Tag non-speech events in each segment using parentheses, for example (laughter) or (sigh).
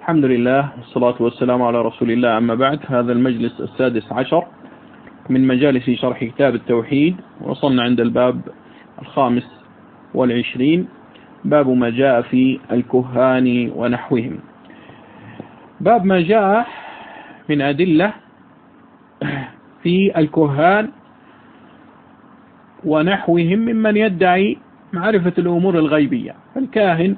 الحمد لله والصلاة والسلام على رسول الله. أما بعد هذا المجلس السادس عشر من مجالس شرح كتاب التوحيد وصلنا عند الباب الخامس والعشرين. باب ما جاء في الكهان ونحوهم. باب ما جاء من أدلة في الكهان ونحوهم ممن يدعي معرفة الأمور الغيبية الكاهن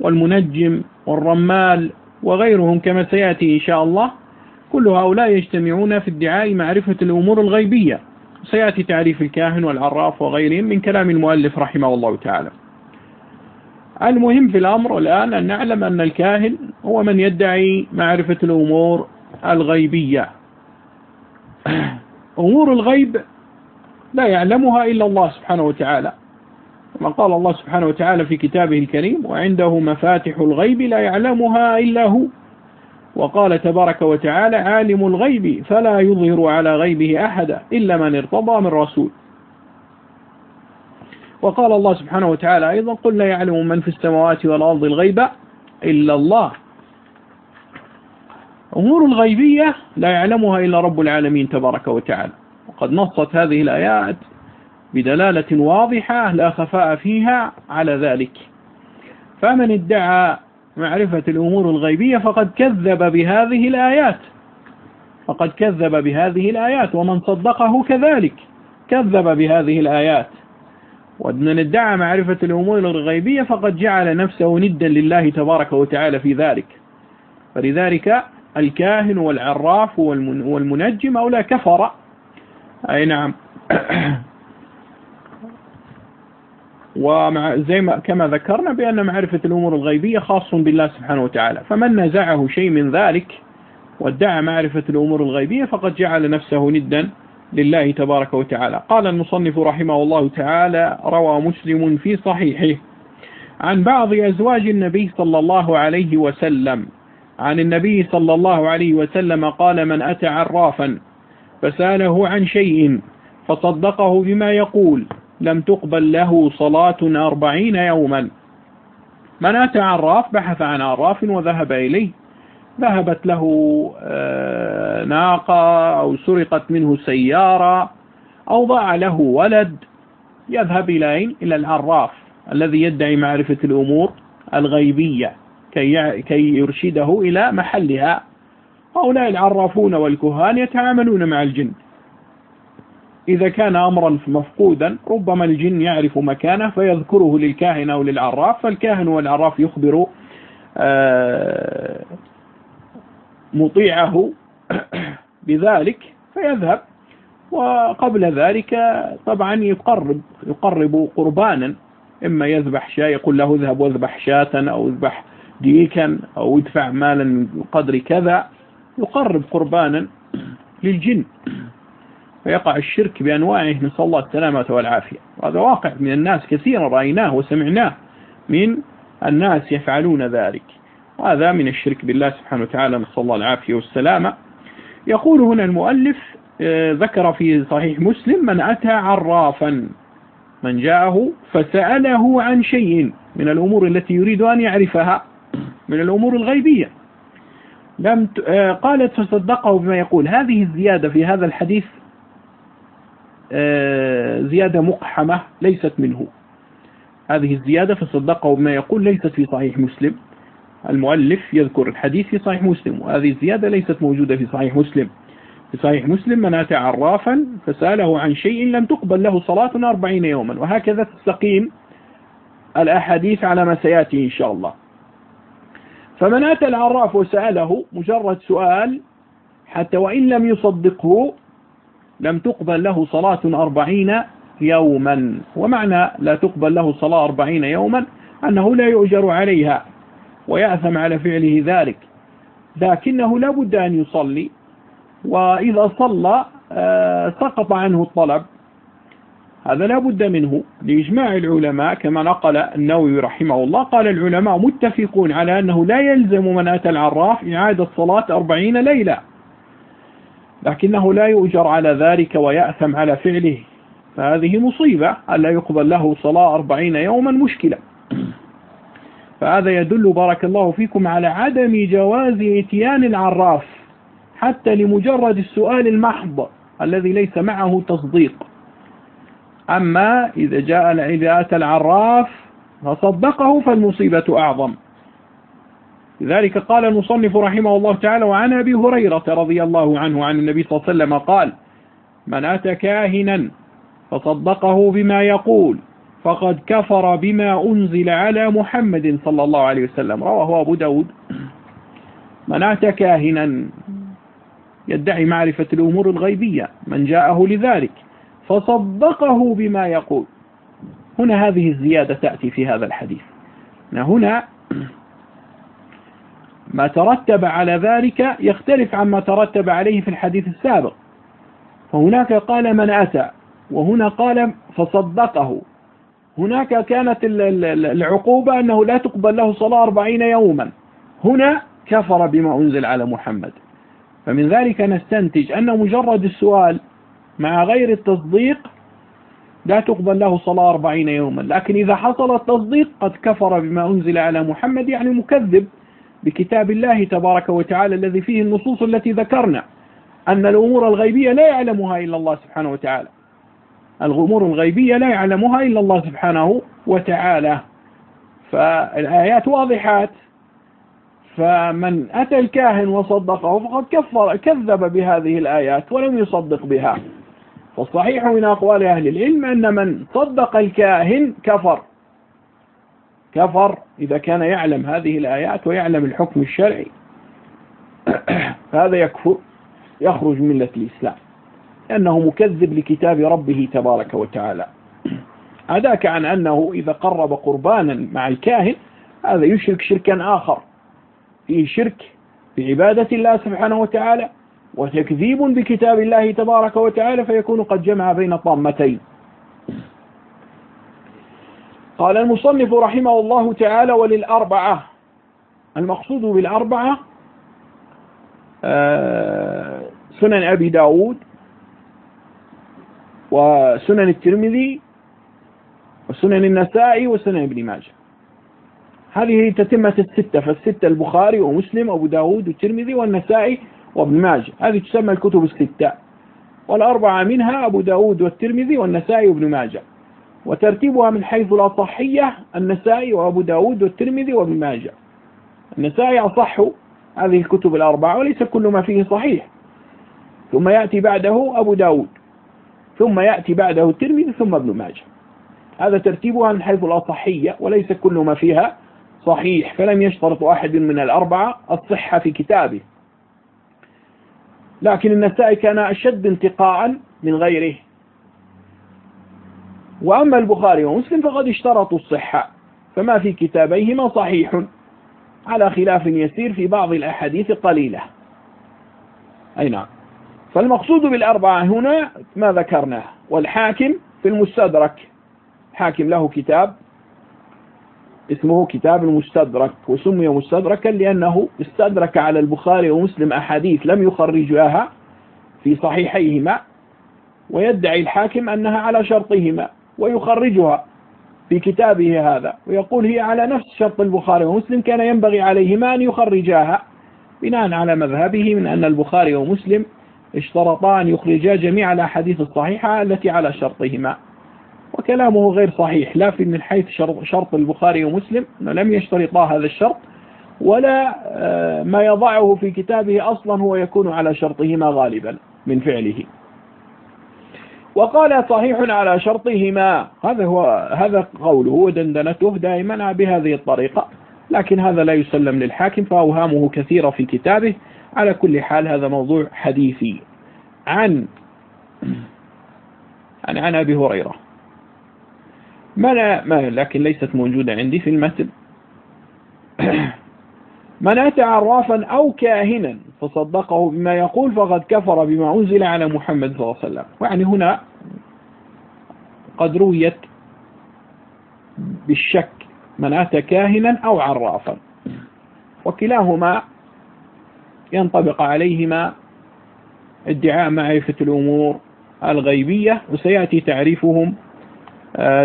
والمنجم والرمال وغيرهم كما سيأتي إن شاء الله. كل هؤلاء يجتمعون في ادعاء معرفة الأمور الغيبية. سيأتي تعريف الكاهن والعراف وغيرهم من كلام المؤلف رحمه الله تعالى. المهم في الأمر الآن أن نعلم أن الكاهن هو من يدعي معرفة الأمور الغيبية. (clears throat) أمور الغيب لا يعلمها إلا الله سبحانه وتعالى. كما قال الله سبحانه وتعالى في كتابه الكريم وعنده مفاتح الغيب لا يعلمها إلا هو. وقال تبارك وتعالى عالم الغيب فلا يظهر على غيبه أحدا إلا من ارتضى من رسول. وقال الله سبحانه وتعالى أيضا قل لا يعلم من في السماوات والأرض الغيب إلا الله. أمور الغيبية لا يعلمها إلا رب العالمين تبارك وتعالى. وقد نصت هذه الآيات بدلالة واضحة لا خفاء فيها على ذلك. فمن ادعى معرفة الأمور الغيبية فقد كذب بهذه الآيات. فقد كذب بهذه الآيات ومن صدقه كذلك كذب بهذه الآيات. ومن ادعى معرفة الأمور الغيبية فقد جعل نفسه ندا لله تبارك وتعالى في ذلك. فلذلك الكاهن والعراف والمنجم أو لا كفر. أي نعم. (clears throat) ومع زي ما كما ذكرنا بأن معرفة الأمور الغيبية خاص بالله سبحانه وتعالى. فمن نزعه شيء من ذلك وادعى معرفة الأمور الغيبية فقد جعل نفسه ندا لله تبارك وتعالى. قال المصنف رحمه الله تعالى روى مسلم في صحيحه عن بعض أزواج النبي صلى الله عليه وسلم. عن النبي صلى الله عليه وسلم قال من أتى عرافا فسأله عن شيء فصدقه بما يقول لم تقبل له صلاة أربعين يوما. من أتى عراف بحث عن عراف وذهب إليه. ذهبت له آه، ناقة أو سرقت منه سيارة أو ضاع له ولد. يذهب إلى إلى العراف الذي يدعي معرفة الأمور الغيبية كي يرشده إلى محلها. هؤلاء العرافون والكهان يتعاملون مع الجن. إذا كان أمرا مفقودا ربما الجن يعرف مكانه فيذكره للكاهن أو للعراف فالكاهن والعراف يخبر آه، مطيعه (coughs) بذلك فيذهب. وقبل ذلك طبعا يقرب يقرب قربانا إما يذبح شاة يقول له اذهب واذبح شاة أو اذبح ديكا أو ادفع مالا قدر كذا. يقرب قربانا (coughs) للجن. فيقع الشرك بأنواعه نسأل الله السلامة والعافية. وهذا واقع من الناس كثيرا رأيناه وسمعناه من الناس يفعلون ذلك. وهذا من الشرك بالله سبحانه وتعالى نسأل الله العافية والسلامة. يقول هنا المؤلف آه، ذكر في صحيح مسلم من أتى عرافا. من جاءه فسأله عن شيء من الأمور التي يريد أن يعرفها من الأمور الغيبية. لم آه، قالت فصدقه بما يقول. هذه الزيادة في هذا الحديث زيادة مقحمة ليست منه. هذه الزيادة فصدقه بما يقول ليست في صحيح مسلم. المؤلف يذكر الحديث في صحيح مسلم وهذه الزيادة ليست موجودة في صحيح مسلم. في صحيح مسلم من أتى عرافا فسأله عن شيء لم تقبل له صلاة أربعين يوما وهكذا تستقيم الأحاديث على ما سيأتي إن شاء الله. فمن أتى العراف وسأله مجرد سؤال حتى وإن لم يصدقه لم تقبل له صلاة أربعين يوما. ومعنى لا تقبل له صلاة أربعين يوما أنه لا يؤجر عليها ويأثم على فعله ذلك. لكنه لا بد أن يصلي وإذا صلى آه، سقط عنه الطلب. هذا لا بد منه لإجماع العلماء كما نقل النووي رحمه الله. قال العلماء متفقون على أنه لا يلزم من أتى العراف إعادة صلاة أربعين ليلة. لكنه لا يؤجر على ذلك ويأثم على فعله. فهذه مصيبة ألا يقبل له صلاة أربعين يوما مشكلة. فهذا يدل بارك الله فيكم على عدم جواز إتيان العراف حتى لمجرد السؤال المحض الذي ليس معه تصديق. أما إذا جاء إذا أتى العراف فصدقه فالمصيبة أعظم. لذلك قال المصنف رحمه الله تعالى وعن أبي هريرة رضي الله عنه عن النبي صلى الله عليه وسلم قال من أتى كاهنا فصدقه بما يقول فقد كفر بما أنزل على محمد صلى الله عليه وسلم. رواه أبو داود. من أتى كاهنا يدعي معرفة الأمور الغيبية من جاءه لذلك فصدقه بما يقول. هنا هذه الزيادة تأتي في هذا الحديث. هنا ما ترتب على ذلك يختلف عما ترتب عليه في الحديث السابق. فهناك قال من أتى وهنا قال فصدقه. هناك كانت العقوبة أنه لا تقبل له صلاة أربعين يوما. هنا كفر بما أنزل على محمد. فمن ذلك نستنتج أن مجرد السؤال مع غير التصديق لا تقبل له صلاة أربعين يوما. لكن إذا حصل التصديق قد كفر بما أنزل على محمد يعني مكذب. بكتاب الله تبارك وتعالى الذي فيه النصوص التي ذكرنا أن الأمور الغيبية لا يعلمها إلا الله سبحانه وتعالى. الأمور الغيبية لا يعلمها إلا الله سبحانه وتعالى. فالآيات واضحات. فمن أتى الكاهن وصدقه فقد كفر كذب بهذه الآيات ولم يصدق بها. فالصحيح من أقوال أهل العلم أن من صدق الكاهن كفر. كفر إذا كان يعلم هذه الآيات ويعلم الحكم الشرعي. (clears throat) هذا يكفر يخرج من ملة الإسلام. لأنه مكذب لكتاب ربه تبارك وتعالى. (clears throat) أداك عن أنه إذا قرب قربانا مع الكاهن هذا يشرك شركا آخر. فيه شرك بعبادة الله سبحانه وتعالى وتكذيب بكتاب الله تبارك وتعالى فيكون قد جمع بين طامتين. قال المصنف رحمه الله تعالى وللأربعة. المقصود بالأربعة آه، سنن أبي داود وسنن الترمذي وسنن النسائي وسنن ابن ماجه. هذه تتمة الستة فالستة البخاري ومسلم وابو داود والترمذي والنسائي وابن ماجه. هذه تسمى الكتب الستة. والأربعة منها أبو داود والترمذي والنسائي وابن ماجه. وترتيبها من حيث الأصحية النسائي وأبو داود والترمذي وابن ماجه. النسائي أصح هذه الكتب الأربعة وليس كل ما فيه صحيح. ثم يأتي بعده أبو داود ثم يأتي بعده الترمذي ثم ابن ماجه. هذا ترتيبها من حيث الأصحية وليس كل ما فيها صحيح فلم يشترط أحد من الأربعة الصحة في كتابه. لكن النسائي كان أشد انتقاء من غيره. وأما البخاري ومسلم فقد اشترطوا الصحة فما في كتابيهما صحيح. على خلاف يسير في بعض الأحاديث قليلة. أي نعم. فالمقصود بالأربعة هنا ما ذكرناه والحاكم في المستدرك. حاكم له كتاب اسمه كتاب المستدرك وسمي مستدركا لأنه استدرك على البخاري ومسلم أحاديث لم يخرجها في صحيحيهما ويدعي الحاكم أنها على شرطهما. ويخرجها في كتابه هذا ويقول هي على نفس شرط البخاري ومسلم كان ينبغي عليهما أن يخرجاها بناء على مذهبه من أن البخاري ومسلم اشترطا أن يخرجا جميع الأحاديث الصحيحة التي على شرطهما. وكلامه غير صحيح لا في من حيث شرط البخاري ومسلم لم يشترطا هذا الشرط ولا آه، ما يضعه في كتابه أصلا هو يكون على شرطهما غالبا من فعله. وقال صحيح على شرطهما. هذا هو هذا قوله. ودندنته دائما بهذه الطريقة. لكن هذا لا يسلم للحاكم فأوهامه كثيرة في كتابه. على كل حال هذا موضوع حديثي. عن عن, عن أبي هريرة. ما, ما لكن ليست موجودة عندي في المتن. من أتى عرافا أو كاهنا فصدقه بما يقول فقد كفر بما أنزل على محمد صلى الله عليه وسلم. يعني هنا قد رويت بالشك من أتى كاهنا أو عرافا. وكلاهما ينطبق عليهما ادعاء معرفة الأمور الغيبية وسيأتي تعريفهم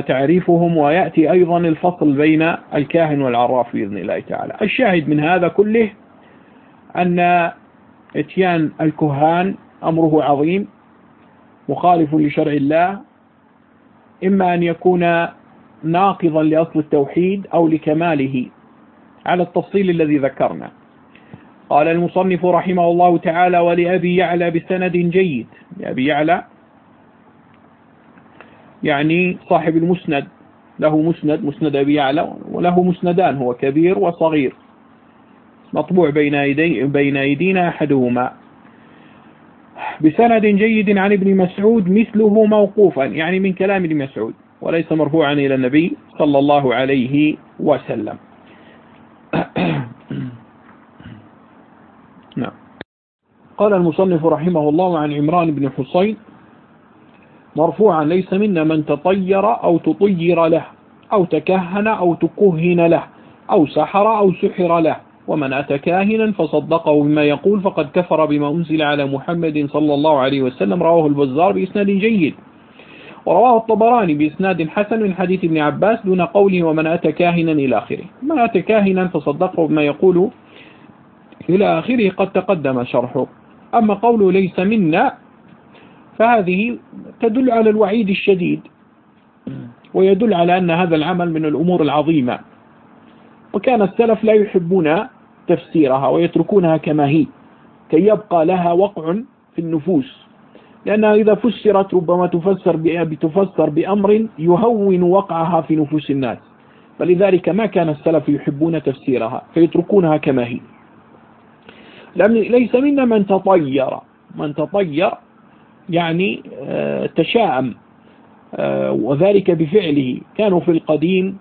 تعريفهم ويأتي أيضا الفصل بين الكاهن والعراف بإذن الله تعالى. الشاهد من هذا كله أن إتيان الكهان أمره عظيم مخالف لشرع الله إما أن يكون ناقضا لأصل التوحيد أو لكماله على التفصيل الذي ذكرنا. قال المصنف رحمه الله تعالى ولأبي يعلى بسند جيد. لأبي يعلى يعني صاحب المسند له مسند مسند أبي يعلى وله مسندان هو كبير وصغير. مطبوع بين, يدي بين أيدينا أحدهما. بسند جيد عن ابن مسعود مثله موقوفا يعني من كلام ابن مسعود وليس مرفوعا إلى النبي صلى الله عليه وسلم. (clears throat) نعم. قال المصنف رحمه الله عن عمران بن حسين مرفوعا ليس منا من تطير أو تطير له أو تكهن أو تكهن له أو سحر أو سحر له. ومن أتى كاهنا فصدقه بما يقول فقد كفر بما أنزل على محمد صلى الله عليه وسلم. رواه البزار بإسناد جيد. ورواه الطبراني بإسناد حسن من حديث ابن عباس دون قوله ومن أتى كاهنا إلى آخره. من أتى كاهنا فصدقه بما يقول إلى آخره قد تقدم شرحه. أما قوله ليس منا فهذه تدل على الوعيد الشديد ويدل على أن هذا العمل من الأمور العظيمة. وكان السلف لا يحبون تفسيرها ويتركونها كما هي كي يبقى لها وقع في النفوس. لأنها إذا فسرت ربما تفسر بتفسر بأمر يهون وقعها في نفوس الناس. فلذلك ما كان السلف يحبون تفسيرها فيتركونها كما هي. ليس منا من تطير من تطير يعني آه، تشاءم آه، وذلك بفعله. كانوا في القديم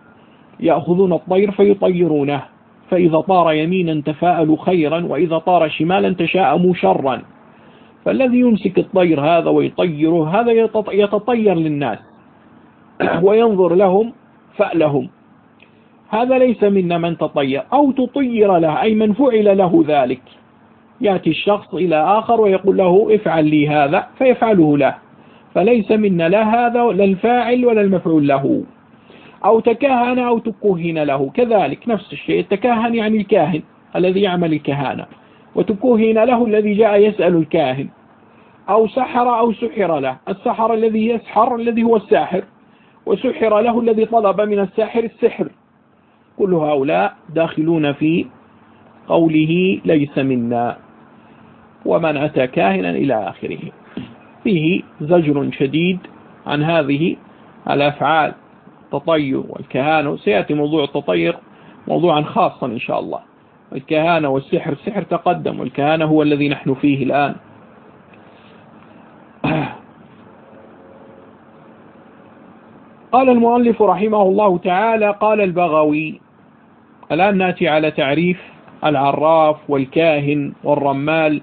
يأخذون الطير فيطيرونه فإذا طار يمينا تفاءلوا خيرا وإذا طار شمالا تشاءموا شرا. فالذي يمسك الطير هذا ويطيره هذا يتطير للناس (clears throat) وينظر لهم فألهم. هذا ليس منا من تطير أو تطير له أي من فعل له ذلك. يأتي الشخص إلى آخر ويقول له افعل لي هذا فيفعله له. فليس منا لا هذا لا الفاعل ولا المفعول له. أو تكهن أو تكهن له. كذلك نفس الشيء التكهن يعني الكاهن الذي يعمل الكهانة. وتكهن له الذي جاء يسأل الكاهن. أو سحر أو سحر له. السحر الذي يسحر الذي هو الساحر. وسحر له الذي طلب من الساحر السحر. كل هؤلاء داخلون في قوله ليس منا. ومن أتى كاهنا إلى آخره. فيه زجر شديد عن هذه الأفعال. التطير والكهانة. سيأتي موضوع التطير موضوعا خاصا إن شاء الله. الكهانة والسحر. السحر تقدم. والكهانة هو الذي نحن فيه الآن. قال المؤلف رحمه الله تعالى قال البغوي الآن نأتي على تعريف العراف والكاهن والرمال.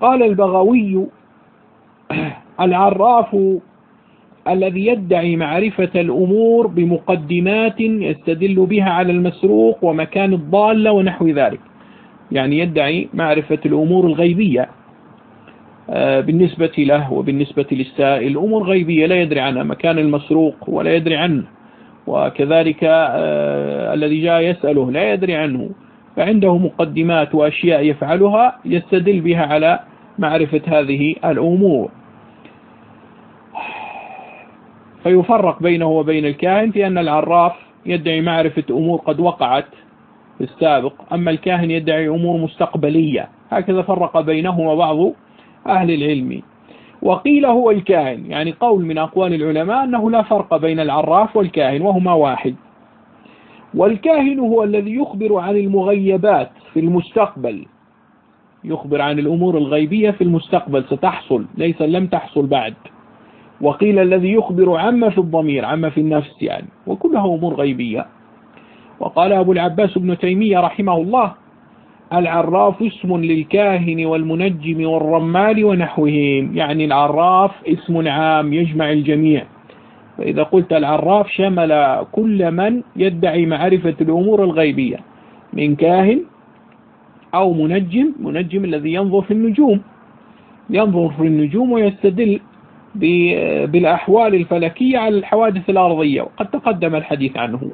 قال البغوي (clears throat) العراف الذي يدعي معرفة الأمور بمقدمات يستدل بها على المسروق ومكان الضالة ونحو ذلك. يعني يدعي معرفة الأمور الغيبية. آه، بالنسبة له وبالنسبة للسائل أمور غيبية لا يدري عنها مكان المسروق ولا يدري عنه. وكذلك آه، الذي جاء يسأله لا يدري عنه. فعنده مقدمات وأشياء يفعلها يستدل بها على معرفة هذه الأمور. فيفرق بينه وبين الكاهن في أن العراف يدعي معرفة أمور قد وقعت في السابق أما الكاهن يدعي أمور مستقبلية. هكذا فرق بينهما بعض أهل العلم. وقيل هو الكاهن يعني قول من أقوال العلماء أنه لا فرق بين العراف والكاهن وهما واحد. والكاهن هو الذي يخبر عن المغيبات في المستقبل. يخبر عن الأمور الغيبية في المستقبل ستحصل ليس لم تحصل بعد. وقيل الذي يخبر عما في الضمير عما في النفس يعني وكلها أمور غيبية. وقال أبو العباس بن تيمية رحمه الله العراف اسم للكاهن والمنجم والرمال ونحوهم. يعني العراف اسم عام يجمع الجميع. فإذا قلت العراف شمل كل من يدعي معرفة الأمور الغيبية من كاهن أو منجم منجم الذي ينظر في النجوم ينظر في النجوم ويستدل بالأحوال الفلكية على الحوادث الأرضية وقد تقدم الحديث عنه.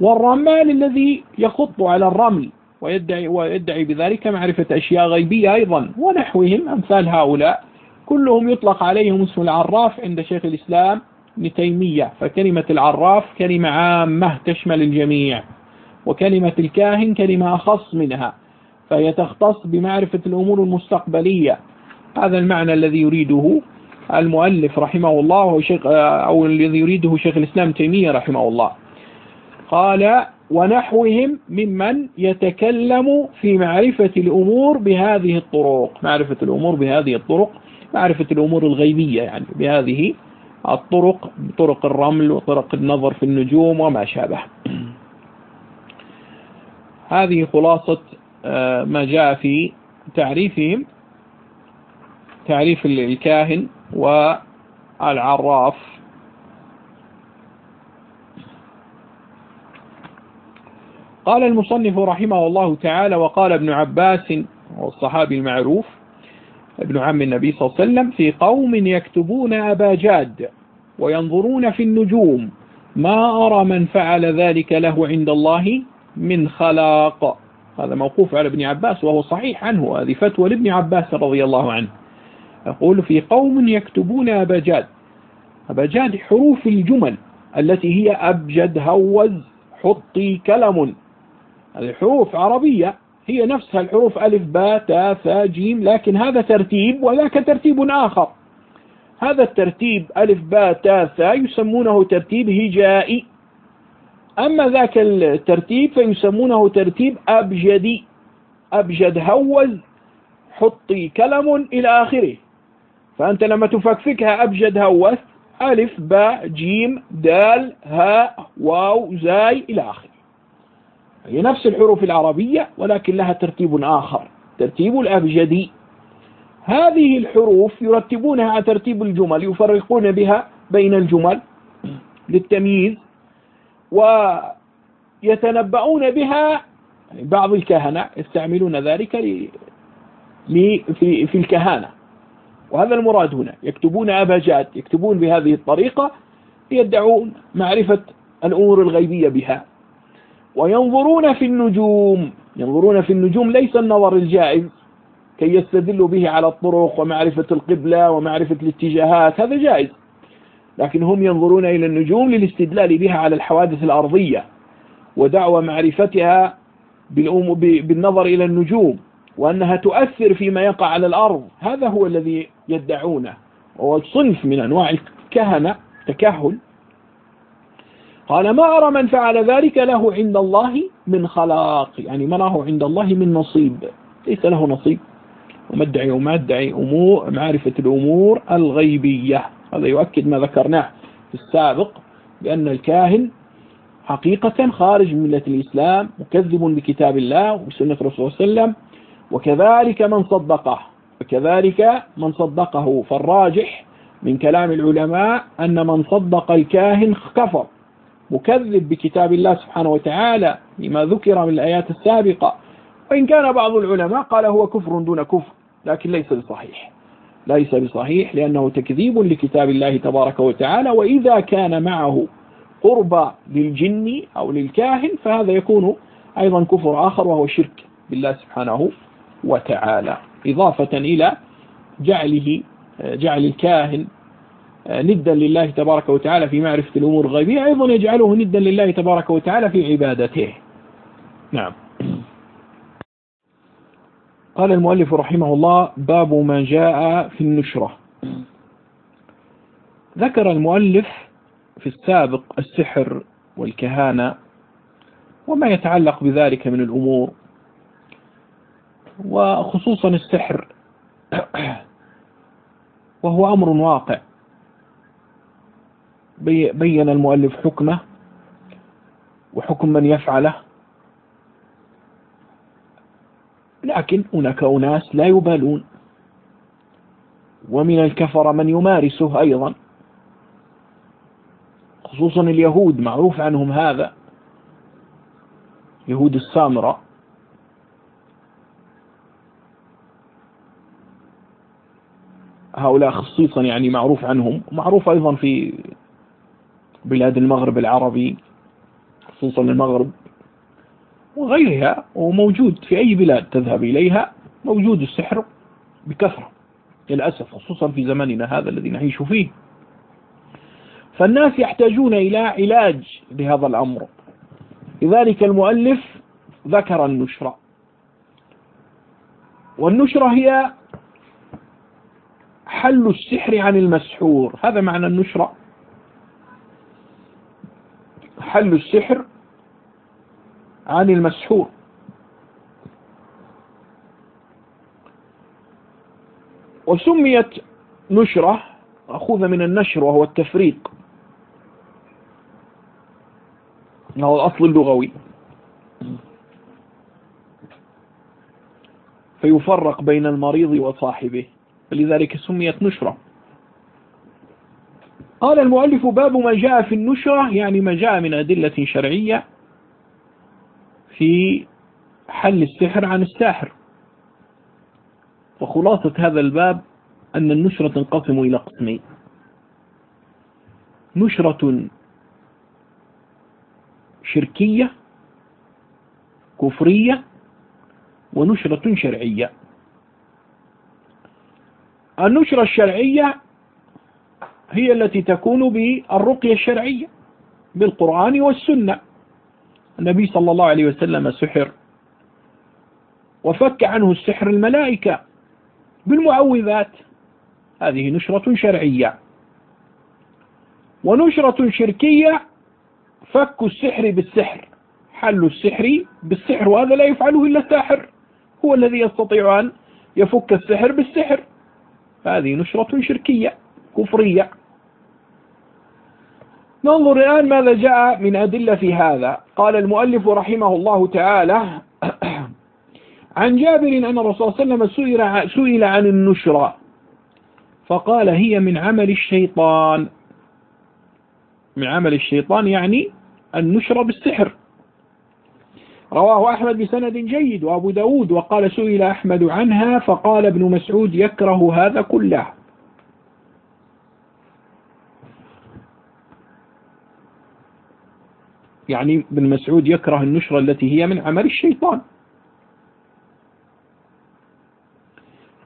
والرمال الذي يخط على الرمل ويدعي, ويدعي بذلك معرفة أشياء غيبية أيضا ونحوهم أمثال هؤلاء كلهم يطلق عليهم اسم العراف عند شيخ الإسلام ابن تيمية فكلمة العراف كلمة عامة تشمل الجميع وكلمة الكاهن كلمة أخص منها فهي تختص بمعرفة الأمور المستقبلية. هذا المعنى الذي يريده المؤلف رحمه الله شيخ أو الذي يريده شيخ الإسلام تيمية رحمه الله. قال ونحوهم ممن يتكلم في معرفة الأمور بهذه الطرق. معرفة الأمور بهذه الطرق معرفة الأمور الغيبية يعني بهذه الطرق طرق الرمل وطرق النظر في النجوم وما شابه. هذه خلاصة آه، ما جاء في تعريفهم تعريف الكاهن والعراف. قال المصنف رحمه الله تعالى وقال ابن عباس والصحابي المعروف ابن عم النبي صلى الله عليه وسلم في قوم يكتبون أبا جاد وينظرون في النجوم ما أرى من فعل ذلك له عند الله من خلاق. هذا موقوف على ابن عباس وهو صحيح عنه هذه فتوى لابن عباس رضي الله عنه. يقول في قوم يكتبون أبجاد أبجاد حروف الجمل التي هي أبجد هوز حطي كلم. هذه حروف عربية هي نفسها الحروف ألف باء تاء ثاء جيم لكن هذا ترتيب وذاك ترتيب آخر. هذا الترتيب ألف باء تاء ثاء يسمونه ترتيب هجائي. أما ذاك الترتيب فيسمونه ترتيب أبجدي. أبجد هوز حطي كلم إلى آخره. فأنت لما تفكفكها أبجد هوز ألف باء جيم دال هاء واو زاي إلى آخره. هي نفس الحروف العربية ولكن لها ترتيب آخر ترتيب الأبجدي. هذه الحروف يرتبونها على ترتيب الجمل يفرقون بها بين الجمل للتمييز ويتنبؤون بها بعض الكهنة يستعملون ذلك في, في الكهانة. وهذا المراد هنا يكتبون أبجاد يكتبون بهذه الطريقة يدعون معرفة الأمور الغيبية بها. وينظرون في النجوم. ينظرون في النجوم ليس النظر الجائز كي يستدلوا به على الطرق ومعرفة القبلة ومعرفة الاتجاهات هذا جائز. لكن هم ينظرون إلى النجوم للاستدلال بها على الحوادث الأرضية ودعوى معرفتها بالنظر إلى النجوم وأنها تؤثر فيما يقع على الأرض. هذا هو الذي يدعونه وهو صنف من أنواع الكهنة تكهل. قال ما أرى من فعل ذلك له عند الله من خلاق. يعني له عند الله من نصيب. ليس له نصيب. ومدعي ومدعي أمور معرفة الأمور الغيبية. هذا يؤكد ما ذكرناه في السابق بأن الكاهن حقيقة خارج من ملة الإسلام مكذب بكتاب الله وسنة رسول صلى الله عليه وسلم وكذلك من صدقه. وكذلك من صدقه. فالراجح من كلام العلماء أن من صدق الكاهن كفر. مكذب بكتاب الله سبحانه وتعالى لما ذكر من الآيات السابقة. وإن كان بعض العلماء قال هو كفر دون كفر لكن ليس بصحيح. ليس بصحيح لأنه تكذيب لكتاب الله تبارك وتعالى وإذا كان معه قرب للجن أو للكاهن فهذا يكون أيضا كفر آخر وهو شرك بالله سبحانه وتعالى. إضافة إلى جعله جعل الكاهن ندا لله تبارك وتعالى في معرفة الأمور الغيبية أيضا يجعله ندا لله تبارك وتعالى في عبادته. نعم. قال المؤلف رحمه الله باب ما جاء في النشرة ذكر المؤلف في السابق السحر والكهانة وما يتعلق بذلك من الأمور وخصوصا السحر (clears throat) وهو أمر واقع. بين المؤلف حكمه وحكم من يفعله. لكن هناك أناس لا يبالون. ومن الكفر من يمارسه أيضا. خصوصا اليهود معروف عنهم هذا. يهود السامرة. هؤلاء خصيصا يعني معروف عنهم. معروف أيضا في بلاد المغرب العربي خصوصا المغرب وغيرها وموجود في أي بلاد تذهب إليها موجود السحر بكثرة للأسف خصوصا في زماننا هذا الذي نعيش فيه. فالناس يحتاجون إلى علاج لهذا الأمر. لذلك المؤلف ذكر النشرة. والنشرة هي حل السحر عن المسحور. هذا معنى النشرة. حل السحر عن المسحور. وسميت نشرة أخوذ من النشر وهو التفريق. هو الأصل اللغوي. فيفرق بين المريض وصاحبه فلذلك سميت نشرة. قال المؤلف باب ما جاء في النشرة يعني ما جاء من أدلة شرعية في حل السحر عن الساحر. وخلاصة هذا الباب أن النشرة تنقسم إلى قسمين. نشرة شركية كفرية ونشرة شرعية. النشرة الشرعية هي التي تكون بالرقية الشرعية بالقرآن والسنة. النبي صلى الله عليه وسلم سحر وفك عنه السحر الملائكة بالمعوذات. هذه نشرة شرعية. ونشرة شركية فك السحر بالسحر حل السحر بالسحر وهذا لا يفعله إلا الساحر هو الذي يستطيع أن يفك السحر بالسحر. هذه نشرة شركية كفرية. ننظر الآن ماذا جاء من أدلة في هذا. قال المؤلف رحمه الله تعالى (clears throat) عن جابر أن الرسول صلى الله عليه وسلم سئل, عن النشرة. فقال هي من عمل الشيطان. من عمل الشيطان يعني النشرة بالسحر. رواه أحمد بسند جيد وأبو داود وقال سئل أحمد عنها فقال ابن مسعود يكره هذا كله. يعني ابن مسعود يكره النشرة التي هي من عمل الشيطان.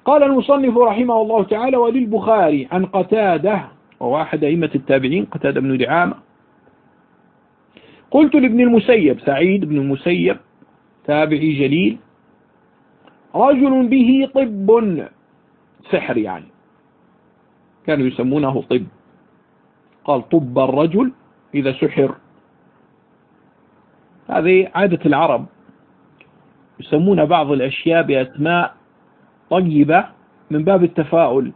قال المصنف رحمه الله تعالى وللبخاري عن قتادة وهو أحد أئمة التابعين قتادة بن دعامة. قلت لابن المسيب سعيد بن المسيب تابعي جليل رجل به طب سحر يعني كانوا يسمونه طب. قال طب الرجل إذا سحر. هذه عادة العرب يسمون بعض الأشياء بأسماء طيبة من باب التفاؤل.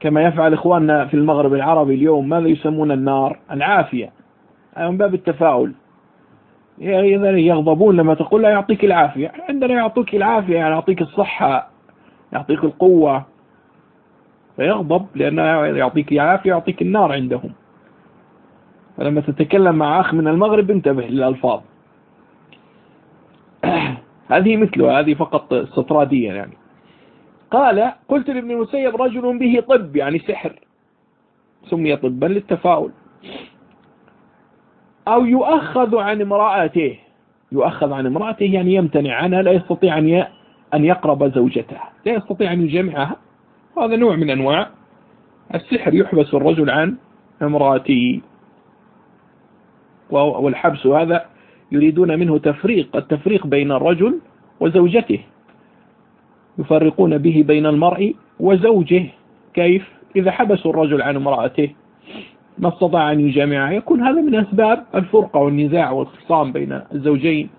كما يفعل إخواننا في المغرب العربي اليوم ماذا يسمون النار؟ العافية. من باب التفاؤل. إذا يغضبون لما تقول لا يعطيك العافية. عندنا يعطيك العافية يعني يعطيك الصحة يعطيك القوة. فيغضب لأنه يعطيك العافية يعطيك النار عندهم. فلما تتكلم مع أخ من المغرب انتبه للألفاظ. (clears throat) هذه مثله هذه فقط استطرادية يعني. قال قلت لابن المسيب رجل به طب يعني سحر. سمي طبا للتفاؤل. أو يؤخذ عن امرأته. يؤخذ عن امرأته يعني يمتنع عنها لا يستطيع أن أن يقرب زوجته. لا يستطيع أن يجمعها. هذا نوع من أنواع السحر يحبس الرجل عن امرأته. والحبس هذا يريدون منه تفريق التفريق بين الرجل وزوجته. يفرقون به بين المرء وزوجه. كيف؟ إذا حبسوا الرجل عن امرأته ما استطاع أن يجامعها. يكون هذا من أسباب الفرقة والنزاع والخصام بين الزوجين.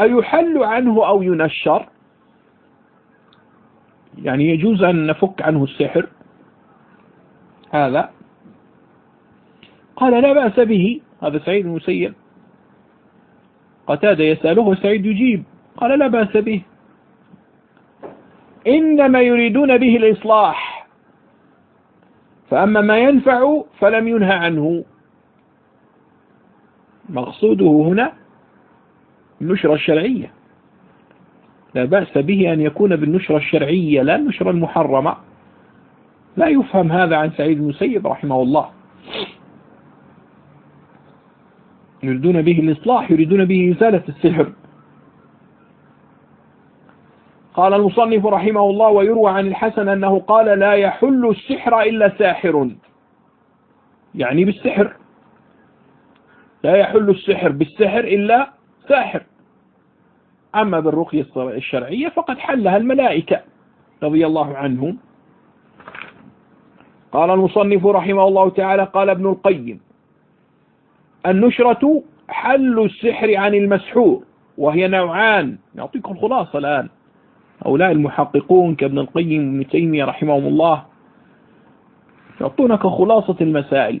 أيحل عنه أو ينشر؟ يعني يجوز أن نفك عنه السحر. هذا قال لا بأس به. هذا سعيد المسيب. قتادة يسأله وسعيد يجيب. قال لا بأس به. إنما يريدون به الإصلاح. فأما ما ينفع فلم ينهى عنه. مقصوده هنا النشرة الشرعية. لا بأس به أن يكون بالنشرة الشرعية لا النشرة المحرمة. لا يفهم هذا عن سعيد المسيب رحمه الله. يريدون به الإصلاح يريدون به إزالة السحر. قال المصنف رحمه الله ويروى عن الحسن أنه قال لا يحل السحر إلا ساحر. يعني بالسحر. لا يحل السحر بالسحر إلا ساحر. أما بالرقية الشرعية فقد حلها الملائكة رضي الله عنهم. قال المصنف رحمه الله تعالى قال ابن القيم النشرة حل السحر عن المسحور وهي نوعان. نعطيكم الخلاصة الآن. هؤلاء المحققون كابن القيم وابن تيمية رحمهم الله. يعطونك خلاصة المسائل.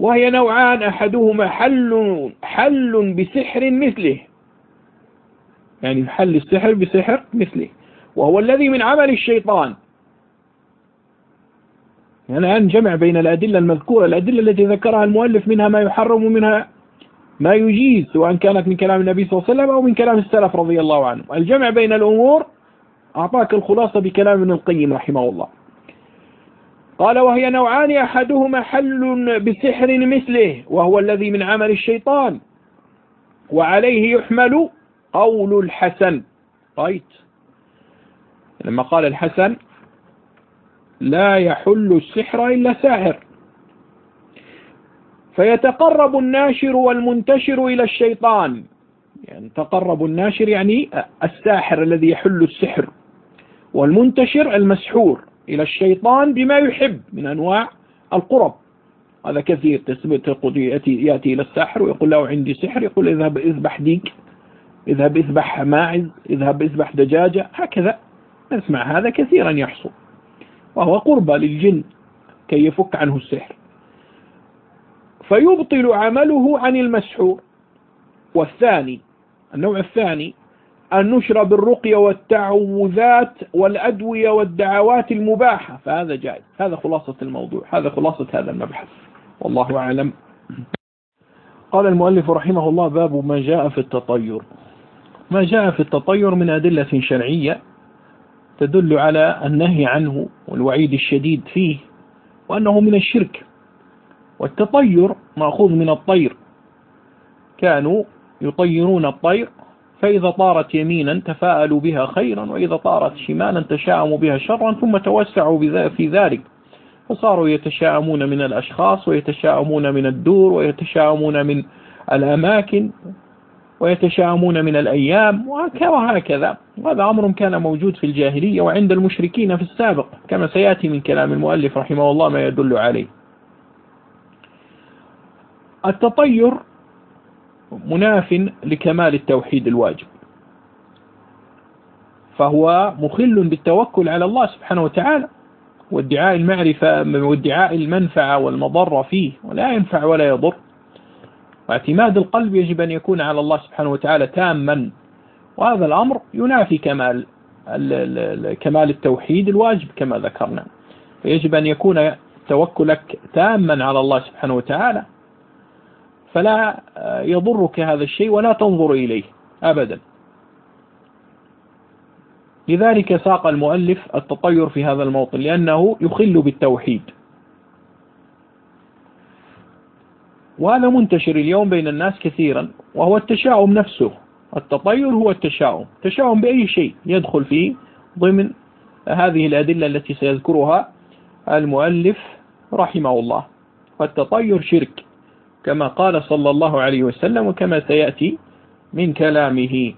وهي نوعان أحدهما حل حل بسحر مثله. يعني حل السحر بسحر مثله. وهو الذي من عمل الشيطان. الآن جمع بين الأدلة المذكورة الأدلة التي ذكرها المؤلف منها ما يحرم ومنها ما يجيز سواء كانت من كلام النبي صلى الله عليه وسلم أو من كلام السلف رضي الله عنهم. الجمع بين الأمور أعطاك الخلاصة بكلام ابن القيم رحمه الله. قال وهي نوعان أحدهما حل بسحر مثله وهو الذي من عمل الشيطان وعليه يحمل قول الحسن. رايت لما قال الحسن لا يحل السحر إلا ساحر فيتقرب الناشر والمنتشر إلى الشيطان. يعني تقرب الناشر يعني الساحر الذي يحل السحر. والمنتشر المسحور إلى الشيطان بما يحب من أنواع القرب. هذا كثير يأتي, يأتي إلى الساحر ويقول له عندي سحر يقول اذهب اذبح ديك اذهب اذبح ماعز اذهب اذبح دجاجة. هكذا نسمع هذا كثيرا يحصل. وهو قربة للجن كي يفك عنه السحر. فيبطل عمله عن المسحور. والثاني النوع الثاني النشر بالرقية والتعوذات والأدوية والدعوات المباحة. فهذا جائز. هذا خلاصة الموضوع. هذا خلاصة هذا المبحث. والله أعلم. قال المؤلف رحمه الله باب ما جاء في التطير. ما جاء في التطير من أدلة شرعية تدل على النهي عنه والوعيد الشديد فيه وأنه من الشرك والتطير مأخوذ من الطير. كانوا يطيرون الطير فإذا طارت يمينا تفاءلوا بها خيرا وإذا طارت شمالا تشاءموا بها شرا ثم توسعوا في ذلك. فصاروا يتشاءمون من الأشخاص ويتشاءمون من الدور ويتشاءمون من الأماكن ويتشاءمون من الأيام وهكذا وهذا أمر كان موجود في الجاهلية وعند المشركين في السابق كما سيأتي من كلام المؤلف رحمه الله ما يدل عليه. التطير مناف لكمال التوحيد الواجب. فهو مخل بالتوكل على الله سبحانه وتعالى وادعاء المعرفة وادعاء المنفعة والمضرة فيه ولا ينفع ولا يضر. واعتماد القلب يجب أن يكون على الله سبحانه وتعالى تاما. وهذا الأمر ينافي كمال كمال التوحيد الواجب كما ذكرنا. فيجب أن يكون توكلك تاما على الله سبحانه وتعالى. فلا يضرك هذا الشيء ولا تنظر إليه أبدا. لذلك ساق المؤلف التطير في هذا الموطن لأنه يخل بالتوحيد. وهذا منتشر اليوم بين الناس كثيرا وهو التشاؤم نفسه. التطير هو التشاؤم. تشاؤم بأي شيء يدخل فيه ضمن هذه الأدلة التي سيذكرها المؤلف رحمه الله. فالتطير شرك كما قال صلى الله عليه وسلم وكما سيأتي من كلامه.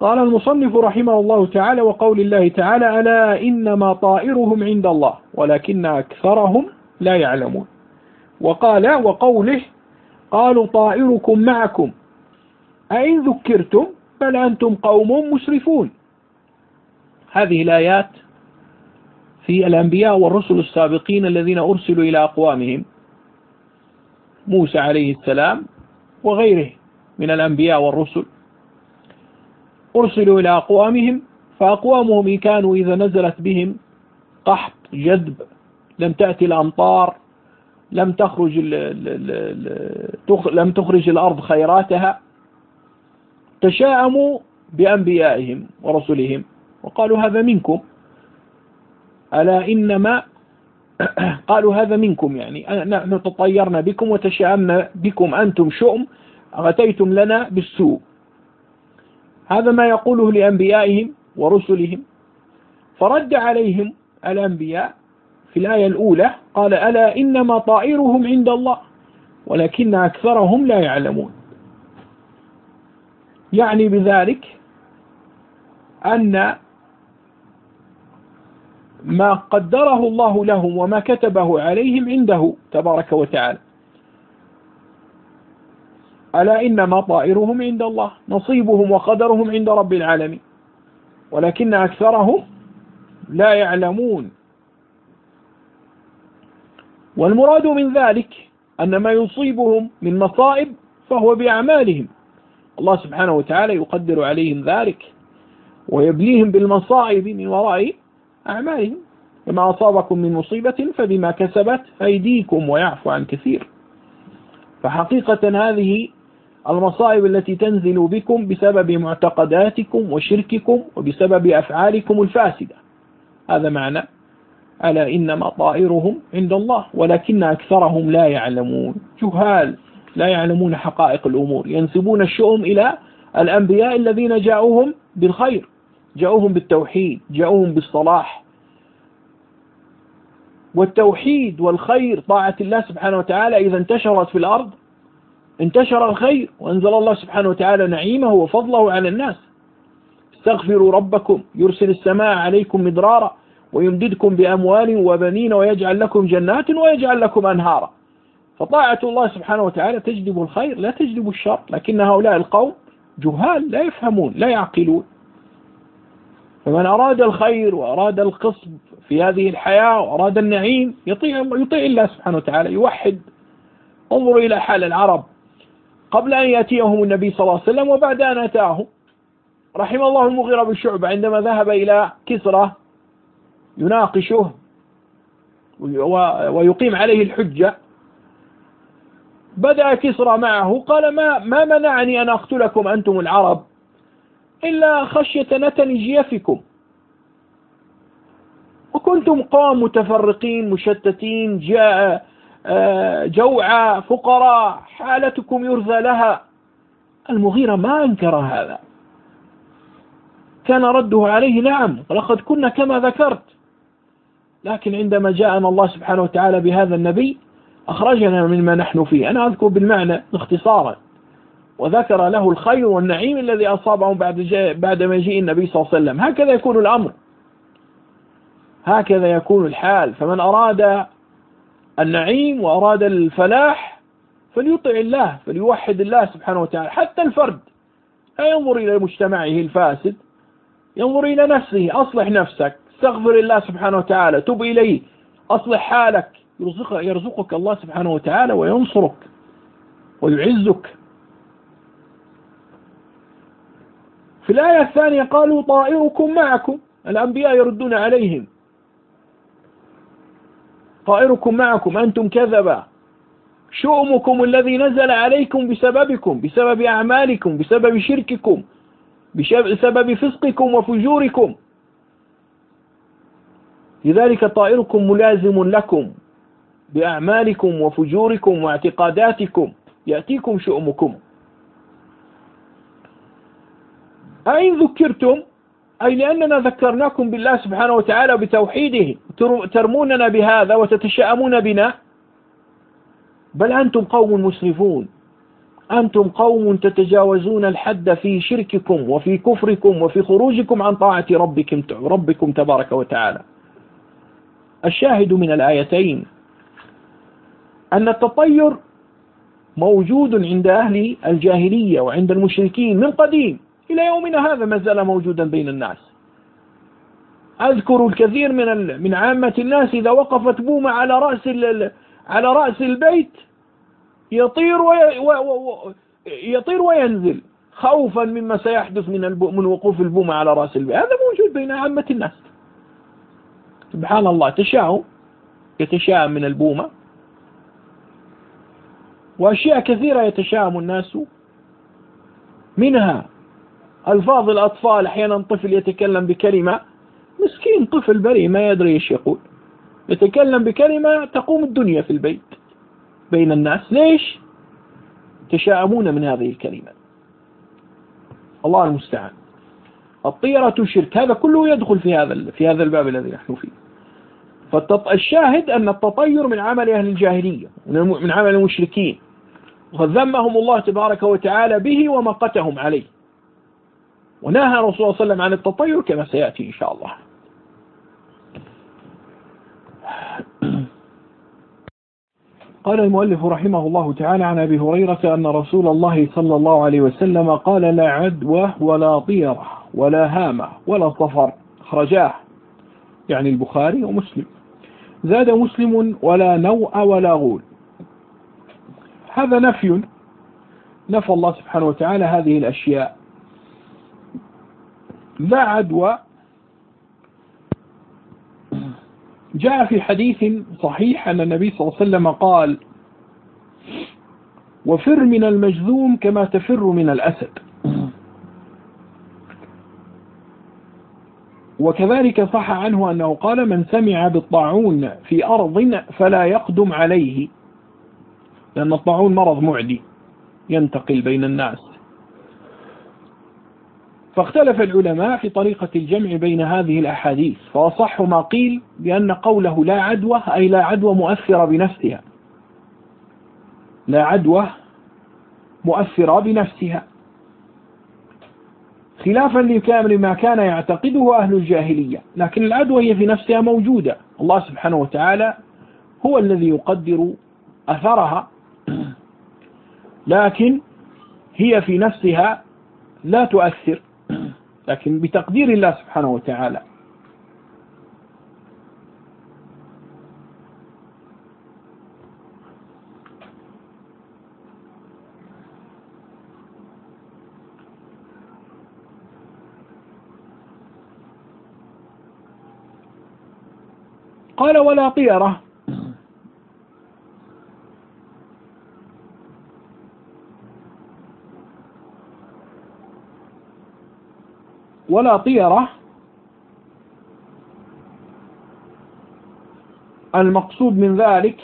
قال المصنف رحمه الله تعالى وقول الله تعالى ألا إنما طائرهم عند الله ولكن أكثرهم لا يعلمون وقال وقوله قالوا طائركم معكم. أئن ذكرتم بل أنتم قوم مسرفون. هذه الآيات في الأنبياء والرسل السابقين الذين أرسلوا إلى أقوامهم. موسى عليه السلام وغيره من الأنبياء والرسل أرسلوا إلى أقوامهم فأقوامهم إن كانوا إذا نزلت بهم قحط جذب لم تأتي الأمطار لم تخرج لم تخرج الأرض خيراتها تشاءموا بأنبيائهم ورسلهم. وقالوا هذا منكم. ألا إنما (clears throat) قالوا هذا منكم يعني. نحن تطيرنا بكم وتشاءمنا بكم. أنتم شؤم أغتيتم لنا بالسوء. هذا ما يقوله لأنبيائهم ورسلهم. فرد عليهم الأنبياء في الآية الأولى قال ألا إنما طائرهم عند الله ولكن أكثرهم لا يعلمون. يعني بذلك أن ما قدره الله لهم وما كتبه عليهم عنده تبارك وتعالى. ألا إنما طائرهم عند الله نصيبهم وقدرهم عند رب العالمين ولكن أكثرهم لا يعلمون. والمراد من ذلك أن ما يصيبهم من مصائب فهو بأعمالهم. الله سبحانه وتعالى يقدر عليهم ذلك ويبليهم بالمصائب من وراء أعمالهم. وما أصابكم من مصيبة فبما كسبت أيديكم ويعفو عن كثير. فحقيقة هذه المصائب التي تنزل بكم بسبب معتقداتكم وشرككم وبسبب أفعالكم الفاسدة. هذا معنى ألا إنما طائرهم عند الله ولكن أكثرهم لا يعلمون. جهال لا يعلمون حقائق الأمور. ينسبون الشؤم إلى الأنبياء الذين جاءوهم بالخير جاءوهم بالتوحيد جاءوهم بالصلاح. والتوحيد والخير طاعة الله سبحانه وتعالى إذا انتشرت في الأرض انتشر الخير وأنزل الله سبحانه وتعالى نعيمه وفضله على الناس. استغفروا ربكم يرسل السماء عليكم مدرارا. ويمددكم بأموال وبنين ويجعل لكم جنات ويجعل لكم أنهارا. فطاعة الله سبحانه وتعالى تجلب الخير لا تجلب الشر لكن هؤلاء القوم جهال لا يفهمون لا يعقلون. فمن أراد الخير وأراد القصب في هذه الحياة وأراد النعيم يطيع, يطيع الله سبحانه وتعالى يوحد. انظروا إلى حال العرب. قبل أن يأتيهم النبي صلى الله عليه وسلم وبعد أن أتاهم رحم الله المغيرة بالشعب عندما ذهب إلى كسرى يناقشه ويقيم عليه الحجة. بدأ كسرى معه قال ما ما منعني أن أقتلكم أنتم العرب؟ إلا خشية نتن جيفكم. وكنتم قوم متفرقين مشتتين جاء آه، جوعى فقراء حالتكم يرثى لها. المغيرة ما أنكر هذا. كان رده عليه نعم ولقد كنا كما ذكرت. لكن عندما جاءنا الله سبحانه وتعالى بهذا النبي أخرجنا مما نحن فيه. أنا أذكر بالمعنى اختصارا. وذكر له الخير والنعيم الذي أصابه بعد بعد مجيء النبي صلى الله عليه وسلم. هكذا يكون الأمر. هكذا يكون الحال. فمن أراد النعيم وأراد الفلاح فليطع الله فليوحد الله سبحانه وتعالى. حتى الفرد. لا ينظر إلى مجتمعه الفاسد. ينظر إلى نفسه. أصلح نفسك. استغفر الله سبحانه وتعالى تب إليه. أصلح حالك. يرزقك, يرزقك الله سبحانه وتعالى وينصرك ويعزك. في الآية الثانية قالوا طائركم معكم. الأنبياء يردون عليهم. طائركم معكم. أنتم كذبا شؤمكم الذي نزل عليكم بسببكم بسبب أعمالكم بسبب شرككم بسبب فسقكم وفجوركم. لذلك طائركم ملازم لكم بأعمالكم وفجوركم واعتقاداتكم. يأتيكم شؤمكم. أين ذكرتم أي لأننا ذكرناكم بالله سبحانه وتعالى بتوحيده ترموننا بهذا وتتشاءمون بنا. بل أنتم قوم مسرفون. أنتم قوم تتجاوزون الحد في شرككم وفي كفركم وفي خروجكم عن طاعة ربكم, ربكم تبارك وتعالى. الشاهد من الآيتين. أن التطير موجود عند أهل الجاهلية وعند المشركين من قديم. إلى يومنا هذا ما زال موجودا بين الناس. أذكر الكثير من من عامة الناس إذا وقفت بومة على رأس على رأس البيت يطير وي و يطير وينزل خوفا مما سيحدث من من وقوف البومة على رأس البيت. هذا موجود بين عامة الناس. سبحان الله تشاؤم. يتشاءم من البومة. وأشياء كثيرة يتشاءم الناس. منها ألفاظ الأطفال أحيانا طفل يتكلم بكلمة. مسكين طفل بريء ما يدري إيش يقول. يتكلم بكلمة تقوم الدنيا في البيت. بين الناس. ليش؟ تشاءمون من هذه الكلمة. الله المستعان. الطيرة شرك. هذا كله يدخل في هذا في هذا الباب الذي نحن فيه. فالشاهد أن التطير من عمل أهل الجاهلية من عمل المشركين. وذمهم الله تبارك وتعالى به ومقتهم عليه. ونهى رسول الله صلى الله عليه وسلم عن التطير كما سيأتي إن شاء الله. قال المؤلف رحمه الله تعالى عن أبي هريرة أن رسول الله صلى الله عليه وسلم قال لا عدوى ولا طيرة ولا هامة ولا صفر خرجاه. يعني البخاري ومسلم. زاد مسلم ولا نوء ولا غول. هذا نفي نفى الله سبحانه وتعالى هذه الأشياء. لا عدوى. جاء في حديث صحيح أن النبي صلى الله عليه وسلم قال وفر من المجذوم كما تفر من الأسد. وكذلك صح عنه أنه قال من سمع بالطاعون في أرض فلا يقدم عليه. لأن الطاعون مرض معدي ينتقل بين الناس. فاختلف العلماء في طريقة الجمع بين هذه الأحاديث فأصح ما قيل بأن قوله لا عدوى أي لا عدوى مؤثرة بنفسها. لا عدوى مؤثرة بنفسها. خلافا لما كان يعتقده أهل الجاهلية لكن العدوى هي في نفسها موجودة. الله سبحانه وتعالى هو الذي يقدر أثرها لكن هي في نفسها لا تؤثر لكن بتقدير الله سبحانه وتعالى. قال ولا طيرة. ولا طيرة. المقصود من ذلك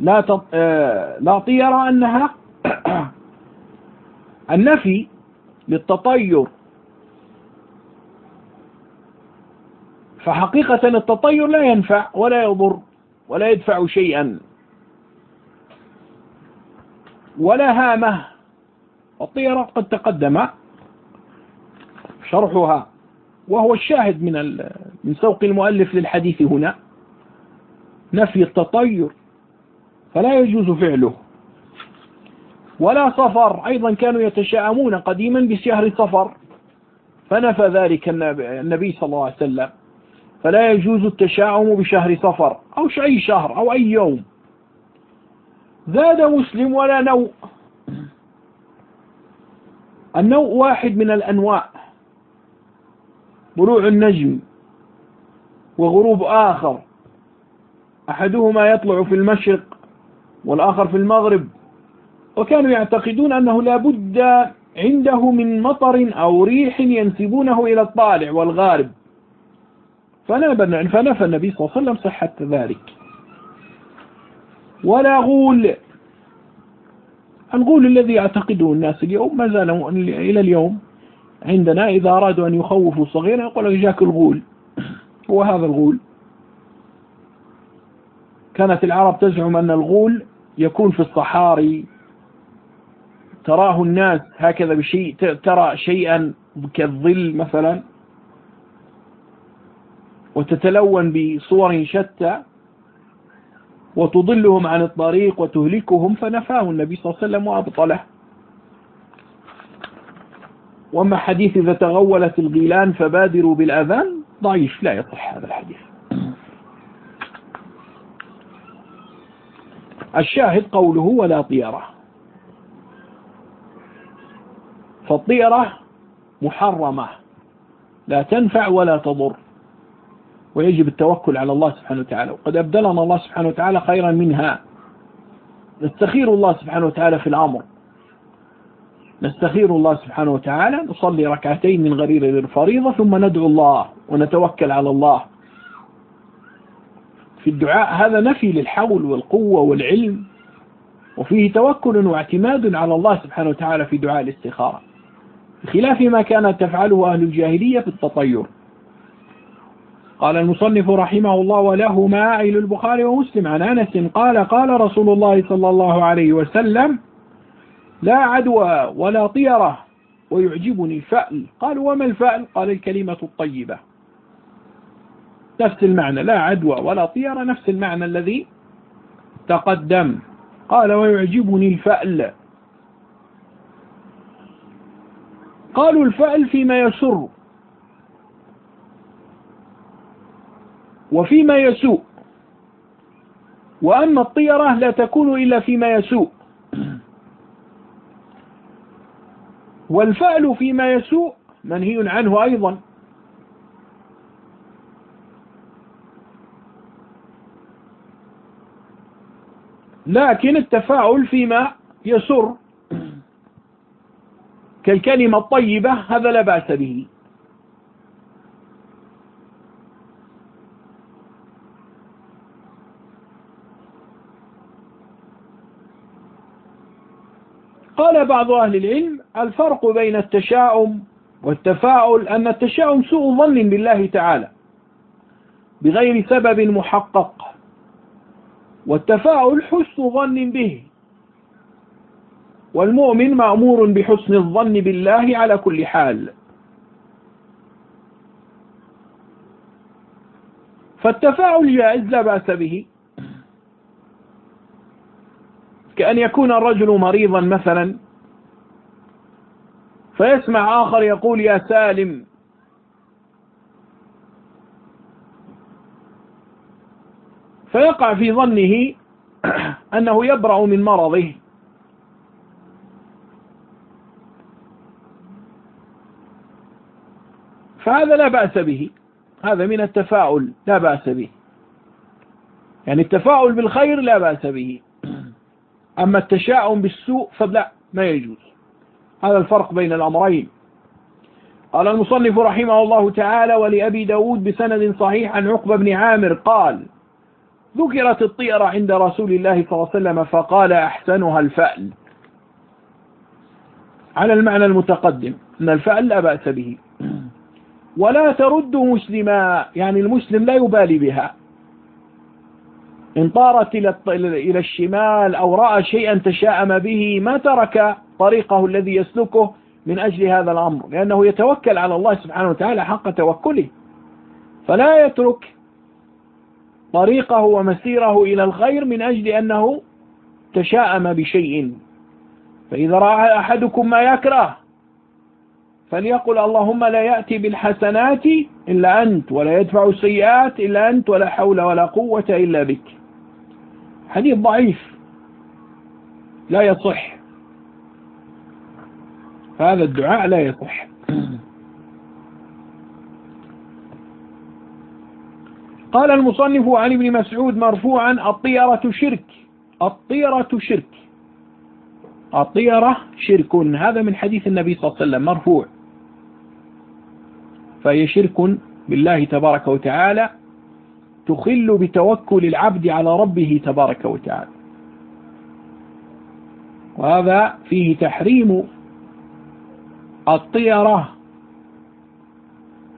لا تط... آه، لا طيرة أنها (coughs) النفي للتطير فحقيقة التطير لا ينفع ولا يضر ولا يدفع شيئا. ولا هامة. الطيرة قد تقدم شرحها وهو الشاهد من من سوق المؤلف للحديث هنا. نفي التطير فلا يجوز فعله. ولا صفر أيضا كانوا يتشاءمون قديما بشهر صفر فنفى ذلك النبي صلى الله عليه وسلم. فلا يجوز التشاؤم بشهر صفر أو أي شهر أو أي يوم. زاد مسلم ولا نوء. النوء واحد من الأنواع. طلوع النجم وغروب آخر. أحدهما يطلع في المشرق والآخر في المغرب. وكانوا يعتقدون أنه لا بد عنده من مطر أو ريح ينسبونه إلى الطالع والغارب. فنفى النبي صلى الله عليه وسلم صحة ذلك. ولا غول. الغول الذي يعتقده الناس اليوم ما زال إلى اليوم عندنا إذا أرادوا أن يخوفوا صغيرا يقول لك جاك الغول. (clears throat) هو هذا الغول. كانت العرب تزعم أن الغول يكون في الصحاري. تراه الناس هكذا بشيء ترى شيئا كالظل مثلا. وتتلون بصور شتى وتضلهم عن الطريق وتهلكهم فنفاه النبي صلى الله عليه وسلم وأبطله. وأما حديث إذا تغولت الغيلان فبادروا بالأذان ضعيف لا يصح هذا الحديث. الشاهد قوله ولا طيرة. فالطيرة محرمة لا تنفع ولا تضر. ويجب التوكل على الله سبحانه وتعالى. وقد أبدلنا الله سبحانه وتعالى خيرا منها. نستخير الله سبحانه وتعالى في الأمر. نستخير الله سبحانه وتعالى. نصلي ركعتين من غرير الفريضة ثم ندعو الله ونتوكل على الله. في الدعاء هذا نفي للحول والقوة والعلم. وفيه توكل واعتماد على الله سبحانه وتعالى في دعاء الاستخارة. بخلاف ما كانت تفعله أهل الجاهلية في التطير. قال المصنف رحمه الله وله ما عائل البخاري ومسلم. عن أنس قال قال رسول الله صلى الله عليه وسلم لا عدوى ولا طيرة ويعجبني الفأل. قال وما الفأل؟ قال الكلمة الطيبة. نفس المعنى لا عدوى ولا طيرة نفس المعنى الذي تقدم. قال ويعجبني الفأل. قالوا الفأل فيما يسر. وفيما يسوء. وأما الطيرة لا تكون إلا فيما يسوء. والفعل فيما يسوء منهي عنه أيضا. لكن التفاعل فيما يسر كالكلمة الطيبة هذا لا بأس به. قال بعض أهل العلم الفرق بين التشاؤم والتفاؤل أن التشاؤم سوء ظن بالله تعالى بغير سبب محقق والتفاؤل حسن ظن به والمؤمن مأمور بحسن الظن بالله على كل حال. فالتفاؤل جائز لا بأس به. كأن يكون الرجل مريضا مثلا فيسمع آخر يقول يا سالم. فيقع في ظنه (clears throat) أنه يبرأ من مرضه. فهذا لا بأس به. هذا من التفاؤل لا بأس به. يعني التفاؤل بالخير لا بأس به. أما التشاؤم بالسوء فلا ما يجوز. هذا الفرق بين الأمرين. قال المصنف رحمه الله تعالى ولأبي داود بسند صحيح عن عقبة بن عامر قال ذكرت الطيرة عند رسول الله صلى الله عليه وسلم فقال أحسنها الفأل. على المعنى المتقدم أن الفأل لا بأس به. ولا ترد مسلما يعني المسلم لا يبالي بها. إن طارت إلى الشمال أو رأى شيئا تشاءم به ما ترك طريقه الذي يسلكه من أجل هذا الأمر لأنه يتوكل على الله سبحانه وتعالى حق توكله. فلا يترك طريقه ومسيره إلى الخير من أجل أنه تشاءم بشيء. فإذا رأى أحدكم ما يكره فليقل اللهم لا يأتي بالحسنات إلا أنت ولا يدفع السيئات إلا أنت ولا حول ولا قوة إلا بك. حديث ضعيف. لا يصح. هذا الدعاء لا يصح. قال المصنف عن ابن مسعود مرفوعا الطيرة شرك. الطيرة شرك. الطيرة شرك. هذا من حديث النبي صلى الله عليه وسلم مرفوع. فهي شرك بالله تبارك وتعالى تخل بتوكل العبد على ربه تبارك وتعالى. وهذا فيه تحريم الطيرة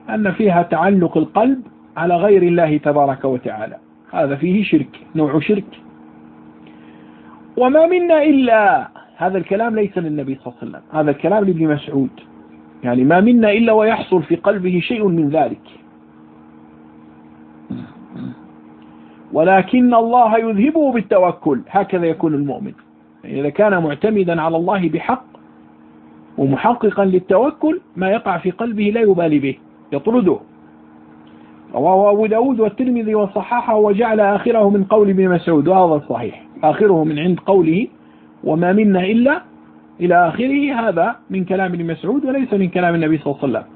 أن فيها تعلق القلب على غير الله تبارك وتعالى. هذا فيه شرك نوع شرك. وما منا إلا هذا الكلام ليس للنبي صلى الله عليه وسلم هذا الكلام لابن مسعود. يعني ما منا إلا ويحصل في قلبه شيء من ذلك. ولكن الله يذهبه بالتوكل. هكذا يكون المؤمن. إذا كان معتمدا على الله بحق ومحققا للتوكل ما يقع في قلبه لا يبالي به يطرده. رواه أبو داود والترمذي وصححه وجعل آخره من قول ابن مسعود وهذا الصحيح آخره من عند قوله وما منا إلا إلى آخره. هذا من كلام ابن مسعود وليس من كلام النبي صلى الله عليه وسلم.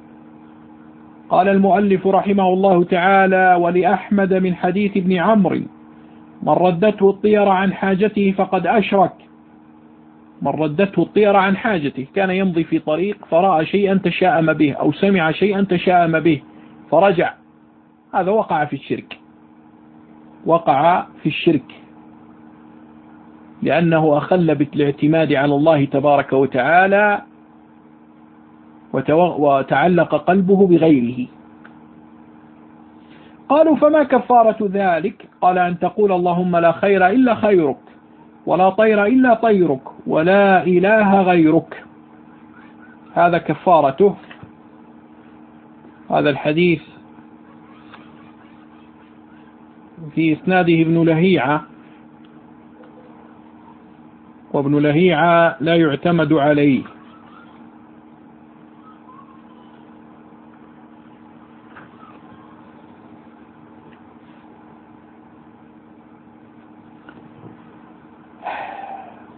قال المؤلف رحمه الله تعالى ولأحمد من حديث ابن عمرو من ردته الطير عن حاجته فقد أشرك. من ردته الطيرة عن حاجته كان يمضي في طريق فرأى شيئا تشاءم به أو سمع شيئا تشاءم به فرجع. هذا وقع في الشرك. وقع في الشرك. لأنه أخل بالاعتماد على الله تبارك وتعالى وتعلق قلبه بغيره. قالوا فما كفارة ذلك؟ قال أن تقول اللهم لا خير إلا خيرك ولا طير إلا طيرك ولا إله غيرك. هذا كفارته. هذا الحديث في إسناده ابن لهيعة. وابن لهيعة لا يعتمد عليه.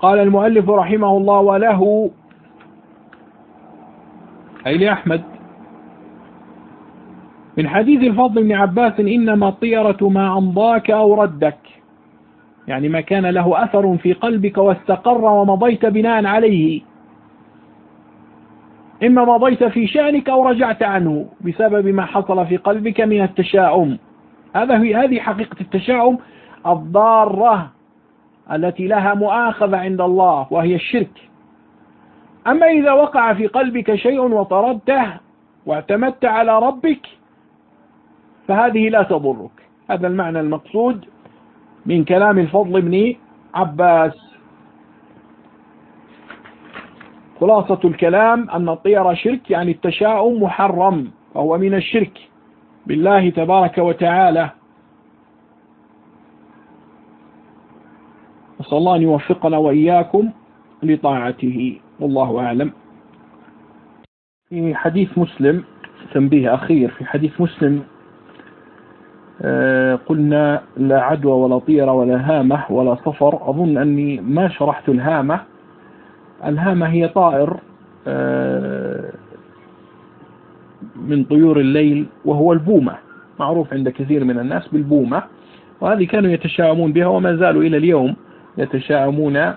قال المؤلف رحمه الله وله أي لأحمد من حديث الفضل بن عباس إنما الطيرة ما أمضاك أو ردك. يعني ما كان له أثر في قلبك واستقر ومضيت بناء عليه. إما مضيت في شأنك أو رجعت عنه بسبب ما حصل في قلبك من التشاؤم. هذا هذه حقيقة التشاؤم الضارة. التي لها مؤاخذة عند الله وهي الشرك. أما إذا وقع في قلبك شيء وطردته واعتمدت على ربك فهذه لا تضرك. هذا المعنى المقصود من كلام الفضل بن عباس. خلاصة الكلام أن الطير شرك يعني التشاؤم محرم وهو من الشرك. بالله تبارك وتعالى. نسأل الله أن يوفقنا وإياكم لطاعته. والله أعلم. في حديث مسلم تنبيه أخير في حديث مسلم آه، قلنا لا عدوى ولا طيرة ولا هامة ولا صفر. أظن أني ما شرحت الهامة. الهامة هي طائر آه، من طيور الليل وهو البومة. معروف عند كثير من الناس بالبومة وهذه كانوا يتشاءمون بها وما زالوا إلى اليوم. يتشاءمون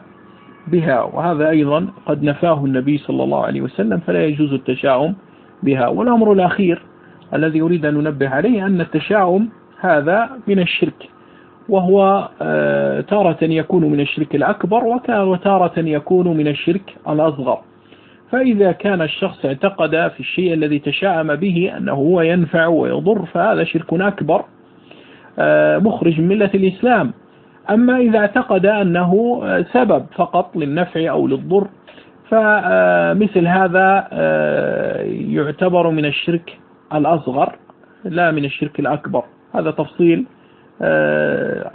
بها وهذا أيضا قد نفاه النبي صلى الله عليه وسلم فلا يجوز التشاؤم بها. والأمر الأخير الذي أريد أن ننبه عليه أن التشاؤم هذا من الشرك وهو آه، تارة يكون من الشرك الأكبر وتارة يكون من الشرك الأصغر. فإذا كان الشخص اعتقد في الشيء الذي تشاءم به أنه هو ينفع ويضر فهذا شرك أكبر آه، مخرج من ملة الإسلام. أما إذا اعتقد أنه سبب فقط للنفع أو للضر فمثل هذا آه، يعتبر من الشرك الأصغر لا من الشرك الأكبر. هذا تفصيل آه،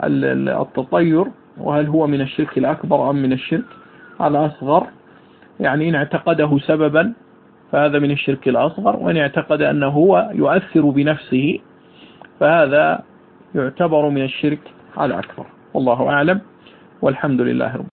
التطير وهل هو من الشرك الأكبر أم من الشرك الأصغر؟ يعني إن اعتقده سببا فهذا من الشرك الأصغر وإن اعتقد أنه هو يؤثر بنفسه فهذا يعتبر من الشرك الأكبر. والله أعلم والحمد لله رب